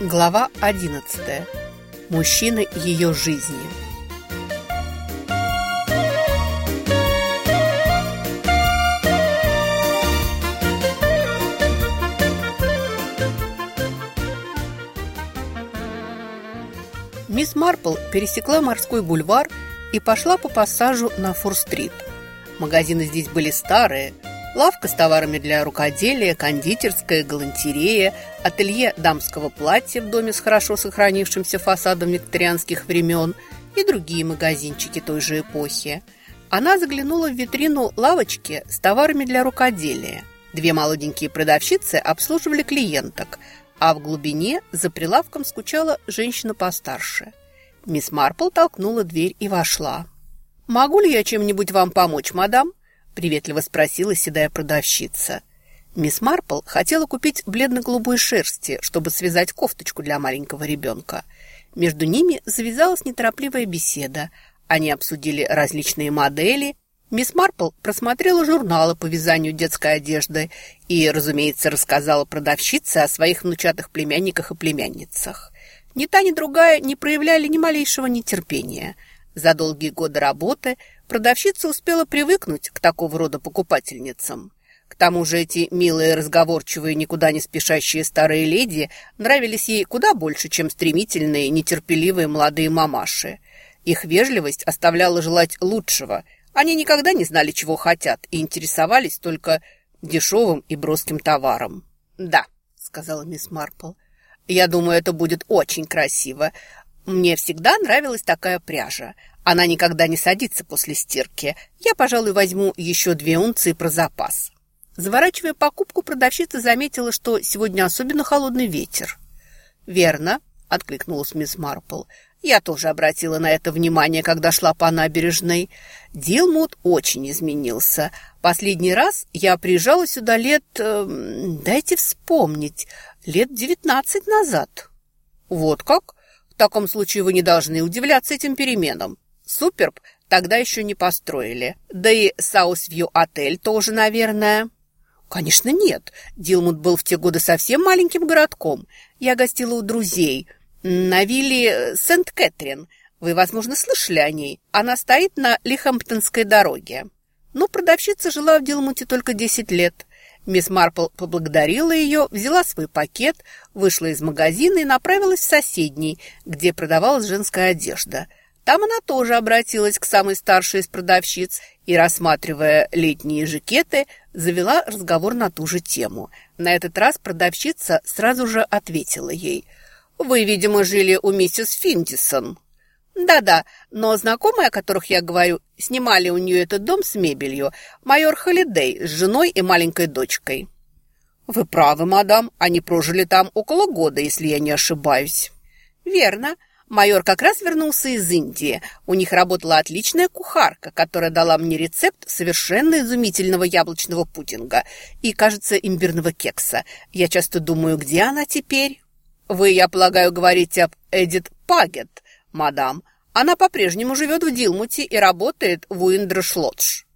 Глава 11. Мужчина ее жизни. Мисс Марпл пересекла морской бульвар и пошла по пассажу на Фур-стрит. Магазины здесь были старые – Лавка с товарами для рукоделия, кондитерская, галантерея, ателье дамского платья в доме с хорошо сохранившимся фасадом викторианских времен и другие магазинчики той же эпохи. Она заглянула в витрину лавочки с товарами для рукоделия. Две молоденькие продавщицы обслуживали клиенток, а в глубине за прилавком скучала женщина постарше. Мисс Марпл толкнула дверь и вошла. «Могу ли я чем-нибудь вам помочь, мадам?» Приветливо спросила седая продавщица. Мисс Марпл хотела купить бледно-голубой шерсти, чтобы связать кофточку для маленького ребенка. Между ними завязалась неторопливая беседа. Они обсудили различные модели. Мисс Марпл просмотрела журналы по вязанию детской одежды и, разумеется, рассказала продавщице о своих внучатых племянниках и племянницах. Ни та, ни другая не проявляли ни малейшего нетерпения. За долгие годы работы – Продавщица успела привыкнуть к такого рода покупательницам. К тому же эти милые, разговорчивые, никуда не спешащие старые леди нравились ей куда больше, чем стремительные, нетерпеливые молодые мамаши. Их вежливость оставляла желать лучшего. Они никогда не знали, чего хотят, и интересовались только дешевым и броским товаром. «Да», — сказала мисс Марпл, — «я думаю, это будет очень красиво. Мне всегда нравилась такая пряжа. Она никогда не садится после стирки. Я, пожалуй, возьму еще две унции про запас. Заворачивая покупку, продавщица заметила, что сегодня особенно холодный ветер. «Верно», — откликнулась мисс Марпл. «Я тоже обратила на это внимание, когда шла по набережной. Дилмут очень изменился. Последний раз я приезжала сюда лет... Э, дайте вспомнить. Лет девятнадцать назад». «Вот как? В таком случае вы не должны удивляться этим переменам. Суперб тогда еще не построили. Да и Саусвью-отель тоже, наверное. Конечно, нет. Дилмут был в те годы совсем маленьким городком. Я гостила у друзей на вилле Сент-Кэтрин. Вы, возможно, слышали о ней. Она стоит на Лихамптонской дороге. Но продавщица жила в Дилмуте только 10 лет. Мисс Марпл поблагодарила ее, взяла свой пакет, вышла из магазина и направилась в соседний, где продавалась женская одежда – там она тоже обратилась к самой старшей из продавщиц и, рассматривая летние жакеты, завела разговор на ту же тему. На этот раз продавщица сразу же ответила ей. «Вы, видимо, жили у миссис Финдисон». «Да-да, но знакомые, о которых я говорю, снимали у нее этот дом с мебелью. Майор Холидей с женой и маленькой дочкой». «Вы правы, мадам, они прожили там около года, если я не ошибаюсь». «Верно». Майор как раз вернулся из Индии. У них работала отличная кухарка, которая дала мне рецепт совершенно изумительного яблочного пудинга и, кажется, имбирного кекса. Я часто думаю, где она теперь? Вы, я полагаю, говорите об Эдит Пагет, мадам. Она по-прежнему живет в Дилмуте и работает в Уиндершлотш.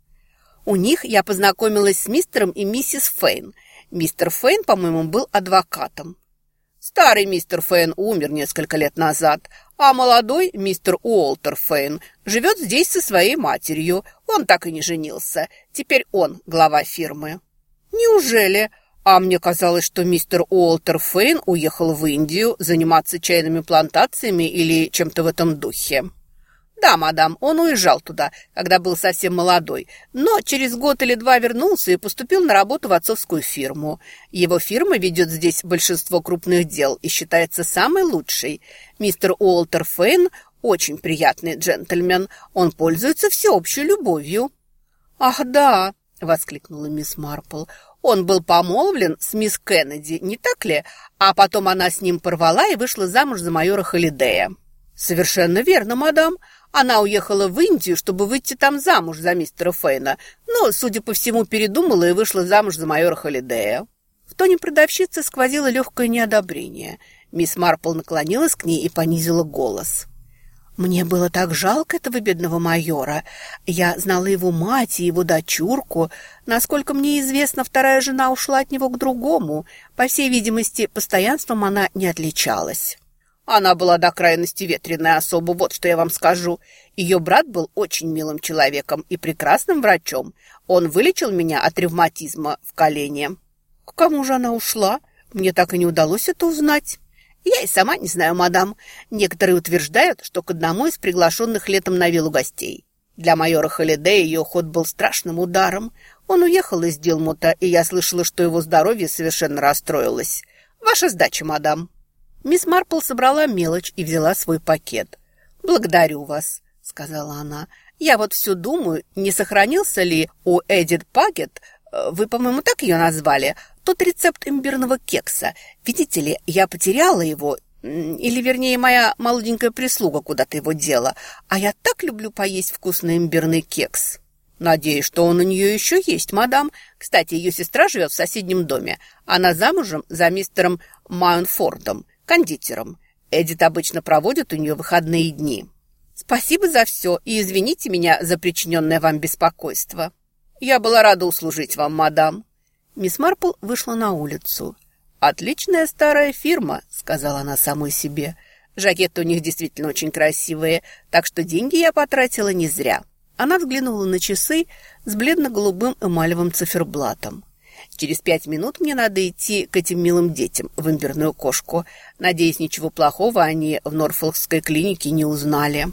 У них я познакомилась с мистером и миссис Фейн. Мистер Фейн, по-моему, был адвокатом. Старый мистер Фейн умер несколько лет назад, а молодой мистер Уолтер Фейн живет здесь со своей матерью. Он так и не женился. Теперь он глава фирмы. Неужели? А мне казалось, что мистер Уолтер Фейн уехал в Индию заниматься чайными плантациями или чем-то в этом духе. «Да, мадам, он уезжал туда, когда был совсем молодой, но через год или два вернулся и поступил на работу в отцовскую фирму. Его фирма ведет здесь большинство крупных дел и считается самой лучшей. Мистер Уолтер Фейн очень приятный джентльмен, он пользуется всеобщей любовью». «Ах, да!» — воскликнула мисс Марпл. «Он был помолвлен с мисс Кеннеди, не так ли? А потом она с ним порвала и вышла замуж за майора Холидея». «Совершенно верно, мадам. Она уехала в Индию, чтобы выйти там замуж за мистера Фейна, но, судя по всему, передумала и вышла замуж за майора Холидея. В тоне продавщицы сквозило легкое неодобрение. Мисс Марпл наклонилась к ней и понизила голос. Мне было так жалко этого бедного майора. Я знала его мать и его дочурку. Насколько мне известно, вторая жена ушла от него к другому. По всей видимости, постоянством она не отличалась. Она была до крайности ветреная особа, вот что я вам скажу. Ее брат был очень милым человеком и прекрасным врачом. Он вылечил меня от ревматизма в колене. К кому же она ушла? Мне так и не удалось это узнать. Я и сама не знаю, мадам. Некоторые утверждают, что к одному из приглашенных летом на виллу гостей. Для майора Холидея ее ход был страшным ударом. Он уехал из Дилмута, и я слышала, что его здоровье совершенно расстроилось. Ваша сдача, мадам. Мисс Марпл собрала мелочь и взяла свой пакет. «Благодарю вас», — сказала она. «Я вот все думаю, не сохранился ли у Эдит Пагет, э, вы, по-моему, так ее назвали, тот рецепт имбирного кекса. Видите ли, я потеряла его, или, вернее, моя молоденькая прислуга куда-то его дела. А я так люблю поесть вкусный имбирный кекс. Надеюсь, что он у нее еще есть, мадам. Кстати, ее сестра живет в соседнем доме. Она замужем за мистером Майонфордом, кондитером. Эдит обычно проводит у нее выходные дни. Спасибо за все и извините меня за причиненное вам беспокойство. Я была рада услужить вам, мадам. Мисс Марпл вышла на улицу. «Отличная старая фирма», — сказала она самой себе. «Жакеты у них действительно очень красивые, так что деньги я потратила не зря». Она взглянула на часы с бледно-голубым эмалевым циферблатом. «Через пять минут мне надо идти к этим милым детям в имбирную кошку. Надеюсь, ничего плохого они в Норфолкской клинике не узнали».